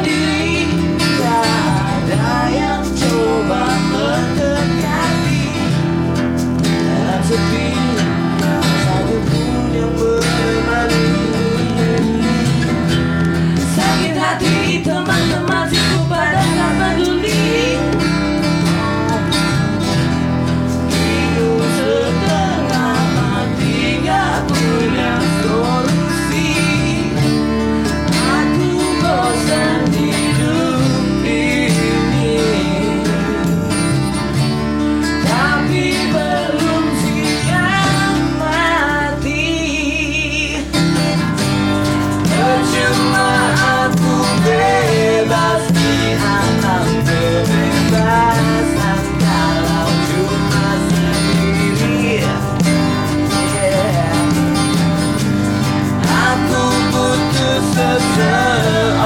you. shelter